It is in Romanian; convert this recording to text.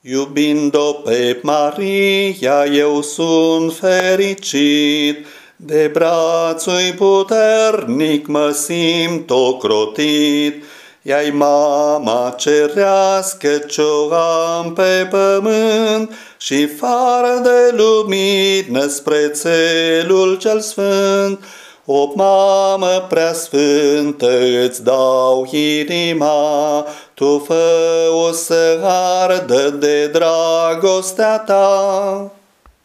Iubind-o pe Maria, eu sunt fericit, de brațul puternic mă simt ocrotit. Ea-i mama cerească ce-o am pe pământ și fară de lumină spre țelul cel sfânt. O mamă prea sfântă îți dau inima, tu fă-o să ardă de dragostea ta.